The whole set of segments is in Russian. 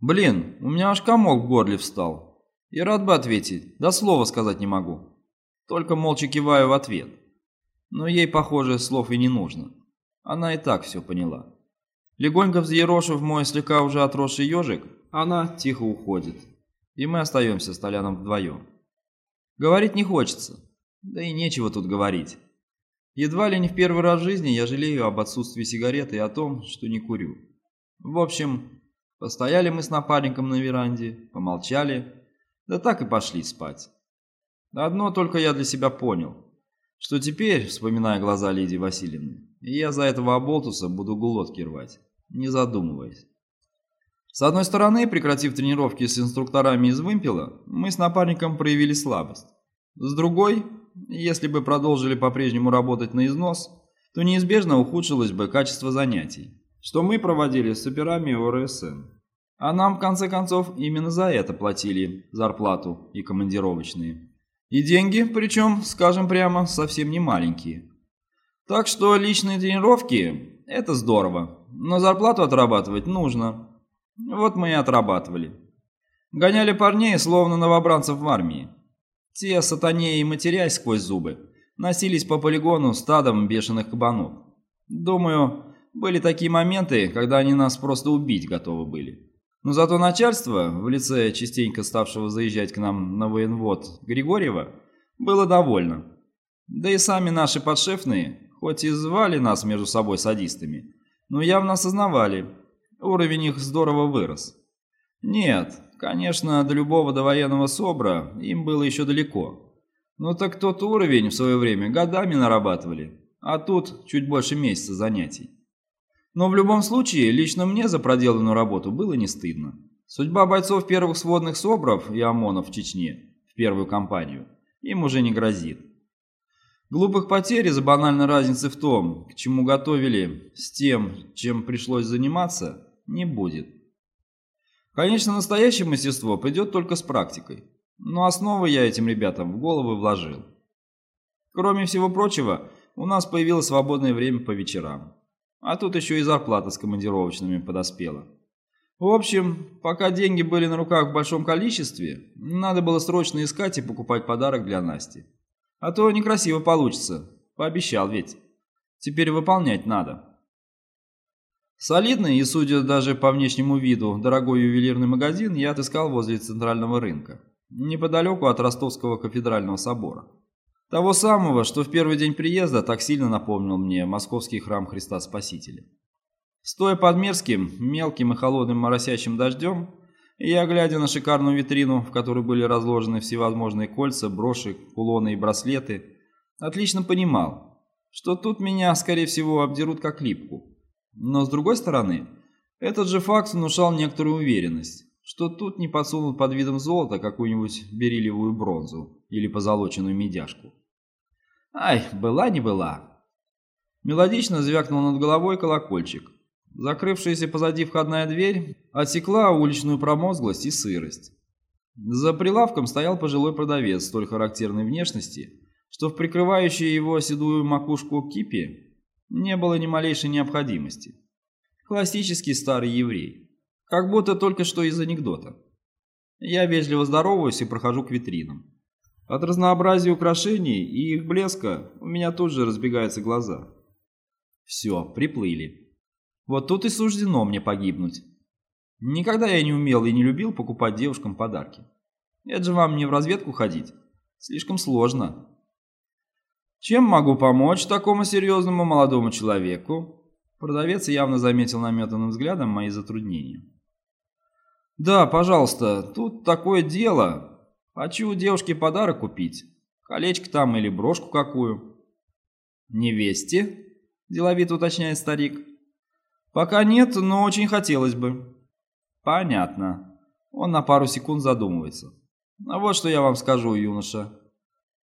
Блин, у меня аж комок в горле встал. И рад бы ответить, да слова сказать не могу. Только молча киваю в ответ. Но ей, похоже, слов и не нужно. Она и так все поняла. Легонько взъерошив мой слегка уже отросший ежик, она тихо уходит. И мы остаемся с Толяном вдвоем. Говорить не хочется. Да и нечего тут говорить. Едва ли не в первый раз в жизни я жалею об отсутствии сигареты и о том, что не курю. В общем, постояли мы с напарником на веранде, помолчали, да так и пошли спать. Одно только я для себя понял, что теперь, вспоминая глаза Лидии Васильевны, я за этого оболтуса буду глотки рвать, не задумываясь. С одной стороны, прекратив тренировки с инструкторами из вымпела, мы с напарником проявили слабость. С другой, если бы продолжили по-прежнему работать на износ, то неизбежно ухудшилось бы качество занятий, что мы проводили с операми ОРСН. А нам, в конце концов, именно за это платили зарплату и командировочные. И деньги, причем, скажем прямо, совсем не маленькие. Так что личные тренировки – это здорово, но зарплату отрабатывать нужно. Вот мы и отрабатывали. Гоняли парней, словно новобранцев в армии. Те, сатанеи и матерясь сквозь зубы, носились по полигону стадом бешеных кабанов. Думаю, были такие моменты, когда они нас просто убить готовы были. Но зато начальство, в лице частенько ставшего заезжать к нам на военвод Григорьева, было довольно. Да и сами наши подшефные, хоть и звали нас между собой садистами, но явно осознавали, уровень их здорово вырос. Нет, конечно, до любого довоенного СОБРа им было еще далеко. Но так тот уровень в свое время годами нарабатывали, а тут чуть больше месяца занятий. Но в любом случае, лично мне за проделанную работу было не стыдно. Судьба бойцов первых сводных СОБРов и ОМОНов в Чечне, в первую кампанию, им уже не грозит. Глупых потерь из-за банальной разницы в том, к чему готовили, с тем, чем пришлось заниматься, не будет. Конечно, настоящее мастерство придет только с практикой, но основы я этим ребятам в головы вложил. Кроме всего прочего, у нас появилось свободное время по вечерам. А тут еще и зарплата с командировочными подоспела. В общем, пока деньги были на руках в большом количестве, надо было срочно искать и покупать подарок для Насти. А то некрасиво получится, пообещал ведь. Теперь выполнять надо. Солидный и, судя даже по внешнему виду, дорогой ювелирный магазин я отыскал возле центрального рынка, неподалеку от Ростовского кафедрального собора. Того самого, что в первый день приезда так сильно напомнил мне московский храм Христа Спасителя. Стоя под мерзким, мелким и холодным моросящим дождем, я, глядя на шикарную витрину, в которой были разложены всевозможные кольца, броши, кулоны и браслеты, отлично понимал, что тут меня, скорее всего, обдерут как липку. Но, с другой стороны, этот же факт внушал некоторую уверенность, что тут не подсунут под видом золота какую-нибудь бериллиевую бронзу или позолоченную медяшку. Ай, была не была. Мелодично звякнул над головой колокольчик. Закрывшаяся позади входная дверь отсекла уличную промозглость и сырость. За прилавком стоял пожилой продавец столь характерной внешности, что в прикрывающей его седую макушку кипи не было ни малейшей необходимости. Классический старый еврей, как будто только что из анекдота. Я вежливо здороваюсь и прохожу к витринам. От разнообразия украшений и их блеска у меня тут же разбегаются глаза. Все, приплыли. Вот тут и суждено мне погибнуть. Никогда я не умел и не любил покупать девушкам подарки. Это же вам не в разведку ходить. Слишком сложно. Чем могу помочь такому серьезному молодому человеку? Продавец явно заметил наметанным взглядом мои затруднения. Да, пожалуйста, тут такое дело. Хочу у девушки подарок купить. Колечко там или брошку какую. Невесте? Деловито уточняет старик. Пока нет, но очень хотелось бы. Понятно. Он на пару секунд задумывается. А вот что я вам скажу, юноша.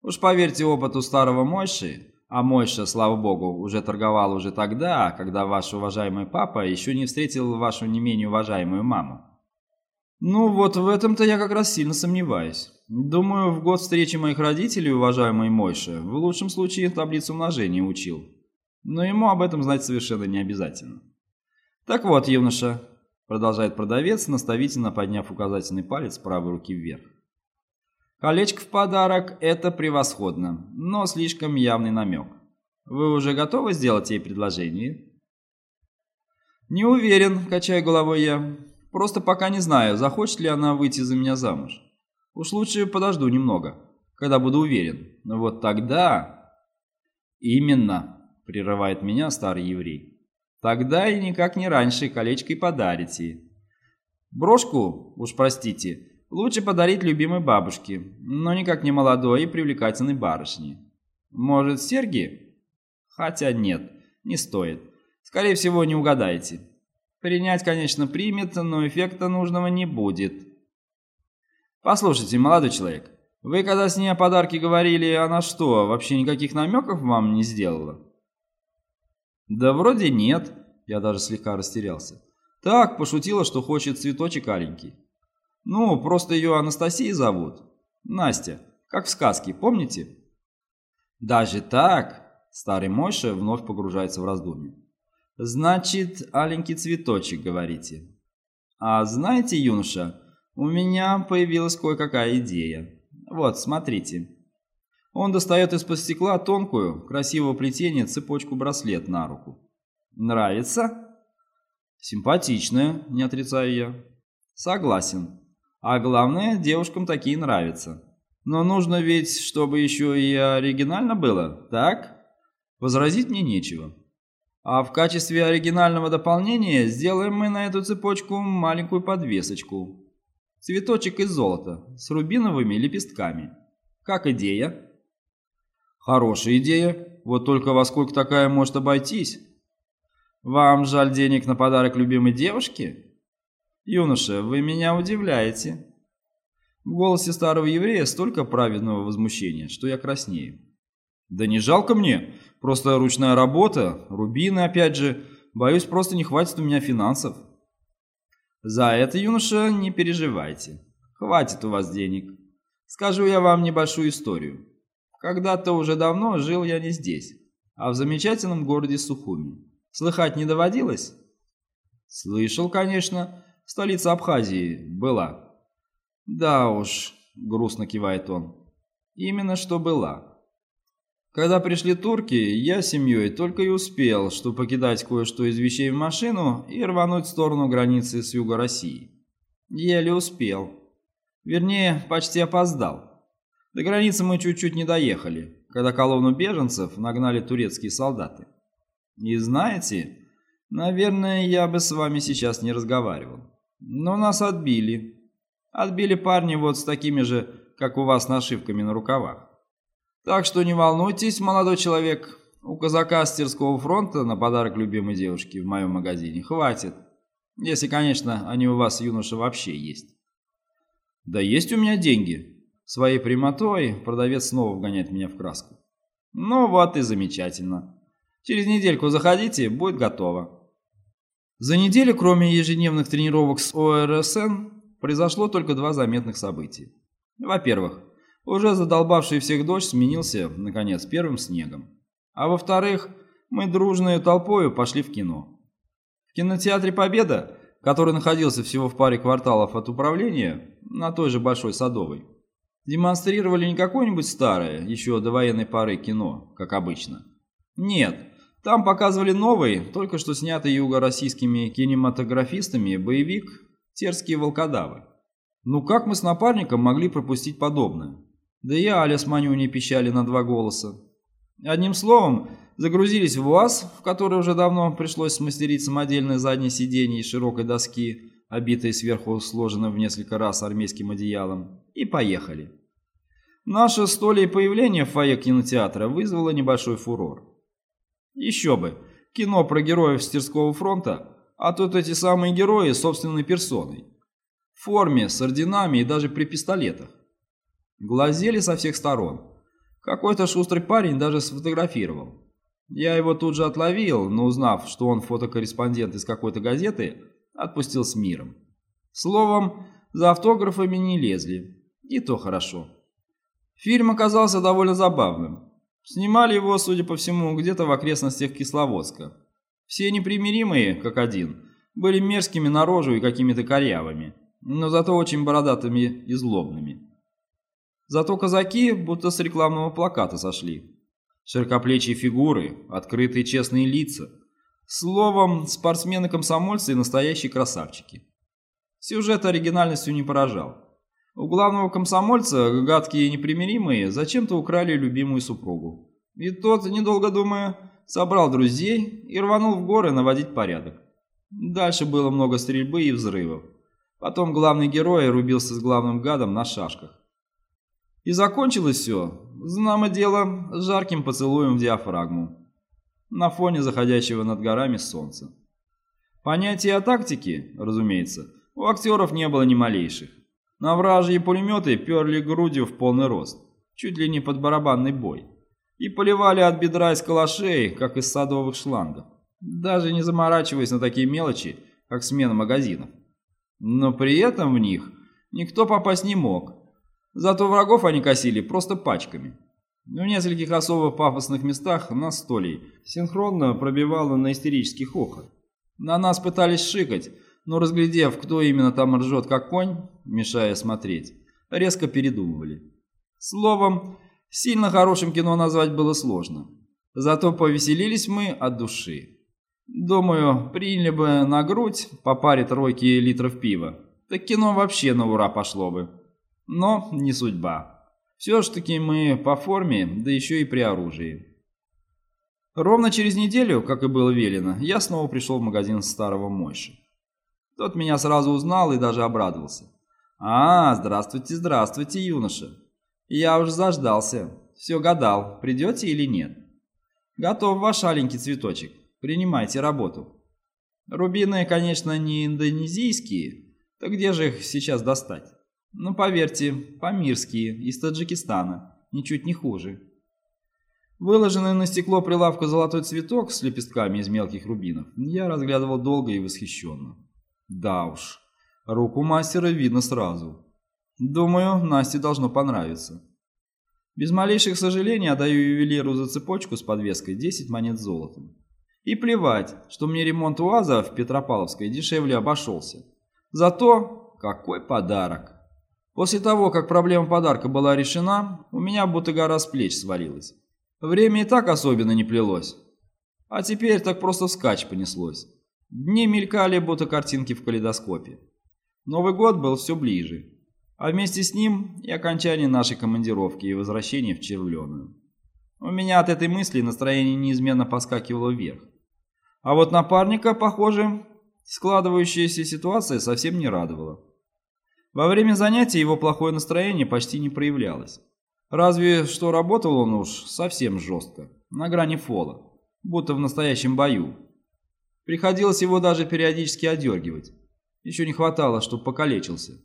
Уж поверьте опыту старого Мойши, а Мойша, слава богу, уже торговал уже тогда, когда ваш уважаемый папа еще не встретил вашу не менее уважаемую маму. Ну вот в этом-то я как раз сильно сомневаюсь. Думаю, в год встречи моих родителей, уважаемый Мойша, в лучшем случае таблицу умножения учил. Но ему об этом знать совершенно не обязательно. Так вот, юноша, продолжает продавец, наставительно подняв указательный палец правой руки вверх. Колечко в подарок – это превосходно, но слишком явный намек. Вы уже готовы сделать ей предложение? Не уверен, качаю головой я. Просто пока не знаю, захочет ли она выйти за меня замуж. Уж лучше подожду немного, когда буду уверен. Но вот тогда... Именно, прерывает меня старый еврей. Тогда и никак не раньше колечко и подарите. Брошку, уж простите, лучше подарить любимой бабушке, но никак не молодой и привлекательной барышне. Может, серьги? Хотя нет, не стоит. Скорее всего, не угадаете. Принять, конечно, примет, но эффекта нужного не будет. Послушайте, молодой человек, вы когда с ней о подарке говорили, она что, вообще никаких намеков вам не сделала? «Да вроде нет», — я даже слегка растерялся. «Так, пошутила, что хочет цветочек аленький». «Ну, просто ее Анастасией зовут. Настя, как в сказке, помните?» «Даже так?» — старый Мойша вновь погружается в раздумье. «Значит, аленький цветочек, говорите?» «А знаете, юноша, у меня появилась кое-какая идея. Вот, смотрите». Он достает из-под стекла тонкую, красивого плетения цепочку-браслет на руку. «Нравится?» «Симпатичная, не отрицаю я». «Согласен. А главное, девушкам такие нравятся. Но нужно ведь, чтобы еще и оригинально было, так?» Возразить мне нечего. А в качестве оригинального дополнения сделаем мы на эту цепочку маленькую подвесочку. Цветочек из золота с рубиновыми лепестками. Как идея? Хорошая идея. Вот только во сколько такая может обойтись? Вам жаль денег на подарок любимой девушке? Юноша, вы меня удивляете. В голосе старого еврея столько праведного возмущения, что я краснею. Да не жалко мне, просто ручная работа, рубины опять же. Боюсь, просто не хватит у меня финансов. За это, юноша, не переживайте. Хватит у вас денег. Скажу я вам небольшую историю. Когда-то уже давно жил я не здесь, а в замечательном городе Сухуми. Слыхать не доводилось? Слышал, конечно. Столица Абхазии была. Да уж, грустно кивает он. Именно что была. Когда пришли турки, я с семьей только и успел, что покидать кое-что из вещей в машину и рвануть в сторону границы с юга России. Еле успел. Вернее, почти опоздал. До границы мы чуть-чуть не доехали, когда колонну беженцев нагнали турецкие солдаты. И знаете, наверное, я бы с вами сейчас не разговаривал. Но нас отбили. Отбили парни вот с такими же, как у вас, нашивками на рукавах. Так что не волнуйтесь, молодой человек, у казака с фронта на подарок любимой девушке в моем магазине хватит. Если, конечно, они у вас, юноша, вообще есть. Да есть у меня деньги, Своей прямотой продавец снова вгоняет меня в краску. Ну вот и замечательно. Через недельку заходите, будет готово. За неделю, кроме ежедневных тренировок с ОРСН, произошло только два заметных события. Во-первых, уже задолбавший всех дождь сменился, наконец, первым снегом. А во-вторых, мы дружной толпою пошли в кино. В кинотеатре «Победа», который находился всего в паре кварталов от управления, на той же Большой Садовой, демонстрировали не какое-нибудь старое, еще до военной поры кино, как обычно. Нет, там показывали новый, только что снятый юго-российскими кинематографистами боевик «Терские волкодавы». Ну как мы с напарником могли пропустить подобное? Да и Аля с Маню не пищали на два голоса. Одним словом, загрузились в УАЗ, в который уже давно пришлось смастерить самодельное заднее сиденье из широкой доски, обитой сверху сложенным в несколько раз армейским одеялом, и поехали. Наше столе появление в фойе кинотеатра вызвало небольшой фурор. Еще бы, кино про героев Стерского фронта, а тут эти самые герои собственной персоной. В форме, с орденами и даже при пистолетах. Глазели со всех сторон. Какой-то шустрый парень даже сфотографировал. Я его тут же отловил, но узнав, что он фотокорреспондент из какой-то газеты, отпустил с миром. Словом, за автографами не лезли. И то хорошо. Фильм оказался довольно забавным. Снимали его, судя по всему, где-то в окрестностях Кисловодска. Все непримиримые, как один, были мерзкими на рожу и какими-то корявыми, но зато очень бородатыми и злобными. Зато казаки будто с рекламного плаката сошли. Широкоплечие фигуры, открытые честные лица. Словом, спортсмены-комсомольцы и настоящие красавчики. Сюжет оригинальностью не поражал. У главного комсомольца, гадкие и непримиримые, зачем-то украли любимую супругу. И тот, недолго думая, собрал друзей и рванул в горы наводить порядок. Дальше было много стрельбы и взрывов. Потом главный герой рубился с главным гадом на шашках. И закончилось все, знамо дело, жарким поцелуем в диафрагму. На фоне заходящего над горами солнца. Понятия о тактике, разумеется, у актеров не было ни малейших. На вражьи пулеметы перли грудью в полный рост, чуть ли не под барабанный бой, и поливали от бедра из калашей, как из садовых шлангов, даже не заморачиваясь на такие мелочи, как смена магазинов. Но при этом в них никто попасть не мог, зато врагов они косили просто пачками. В нескольких особо пафосных местах нас столей синхронно пробивало на истерический хохот. На нас пытались шикать, но разглядев, кто именно там ржет как конь, мешая смотреть, резко передумывали. Словом, сильно хорошим кино назвать было сложно. Зато повеселились мы от души. Думаю, приняли бы на грудь по паре тройки литров пива. Так кино вообще на ура пошло бы. Но не судьба. Все ж таки мы по форме, да еще и при оружии. Ровно через неделю, как и было велено, я снова пришел в магазин старого Мойши. Тот меня сразу узнал и даже обрадовался. «А, здравствуйте, здравствуйте, юноша. Я уж заждался. Все гадал, придете или нет. Готов ваш аленький цветочек. Принимайте работу. Рубины, конечно, не индонезийские, то где же их сейчас достать? Ну, поверьте, памирские, из Таджикистана, ничуть не хуже». Выложенный на стекло прилавка золотой цветок с лепестками из мелких рубинов я разглядывал долго и восхищенно. Да уж, руку мастера видно сразу. Думаю, Насте должно понравиться. Без малейших сожалений отдаю ювелиру за цепочку с подвеской 10 монет золотом. И плевать, что мне ремонт УАЗа в Петропавловской дешевле обошелся. Зато какой подарок. После того, как проблема подарка была решена, у меня будто гора с плеч свалилась. Время и так особенно не плелось. А теперь так просто вскачь понеслось. Дни мелькали, будто картинки в калейдоскопе. Новый год был все ближе, а вместе с ним и окончание нашей командировки и возвращение в Червленую. У меня от этой мысли настроение неизменно поскакивало вверх. А вот напарника, похоже, складывающаяся ситуация совсем не радовала. Во время занятий его плохое настроение почти не проявлялось. Разве что работал он уж совсем жестко, на грани фола, будто в настоящем бою, Приходилось его даже периодически одергивать. Еще не хватало, чтобы покалечился.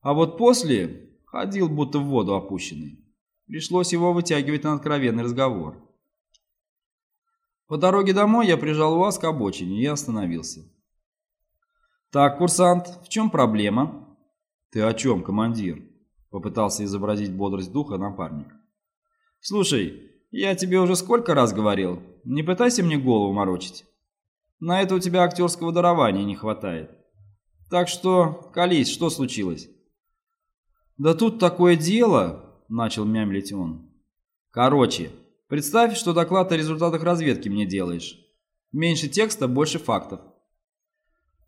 А вот после ходил будто в воду опущенный. Пришлось его вытягивать на откровенный разговор. По дороге домой я прижал УАЗ к обочине и остановился. «Так, курсант, в чем проблема?» «Ты о чем, командир?» Попытался изобразить бодрость духа напарник. «Слушай, я тебе уже сколько раз говорил, не пытайся мне голову морочить. На это у тебя актерского дарования не хватает. Так что, колись, что случилось?» «Да тут такое дело», — начал мямлить он. «Короче, представь, что доклад о результатах разведки мне делаешь. Меньше текста, больше фактов».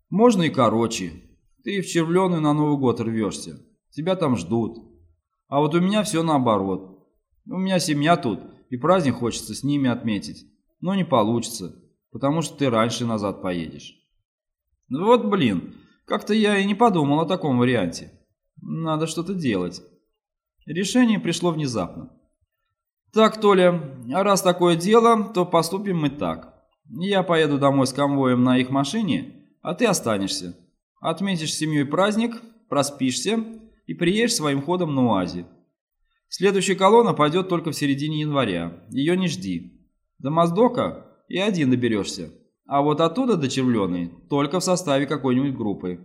«Можно и короче. Ты в Червленую на Новый год рвешься. Тебя там ждут. А вот у меня все наоборот. У меня семья тут, и праздник хочется с ними отметить. Но не получится потому что ты раньше назад поедешь. Ну вот блин, как-то я и не подумал о таком варианте. Надо что-то делать. Решение пришло внезапно. Так, Толя, а раз такое дело, то поступим мы так. Я поеду домой с конвоем на их машине, а ты останешься. Отметишь с семьей праздник, проспишься и приедешь своим ходом на УАЗе. Следующая колонна пойдет только в середине января. Ее не жди. До Моздока и один доберешься. А вот оттуда до Червленой только в составе какой-нибудь группы.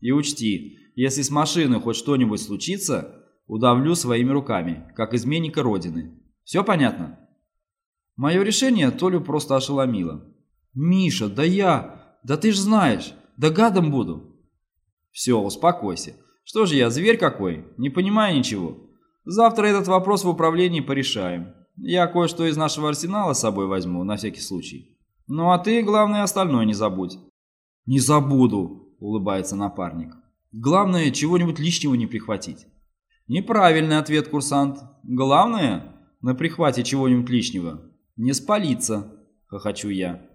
И учти, если с машиной хоть что-нибудь случится, удавлю своими руками, как изменника Родины. Все понятно? Мое решение Толю просто ошеломило. «Миша, да я... Да ты ж знаешь, да гадом буду. Все, успокойся. Что же я, зверь какой? Не понимаю ничего. Завтра этот вопрос в управлении порешаем. Я кое-что из нашего арсенала с собой возьму, на всякий случай. Ну а ты, главное, остальное не забудь. Не забуду, улыбается напарник. Главное, чего-нибудь лишнего не прихватить. Неправильный ответ, курсант. Главное, на прихвате чего-нибудь лишнего, не спалиться, хохочу я.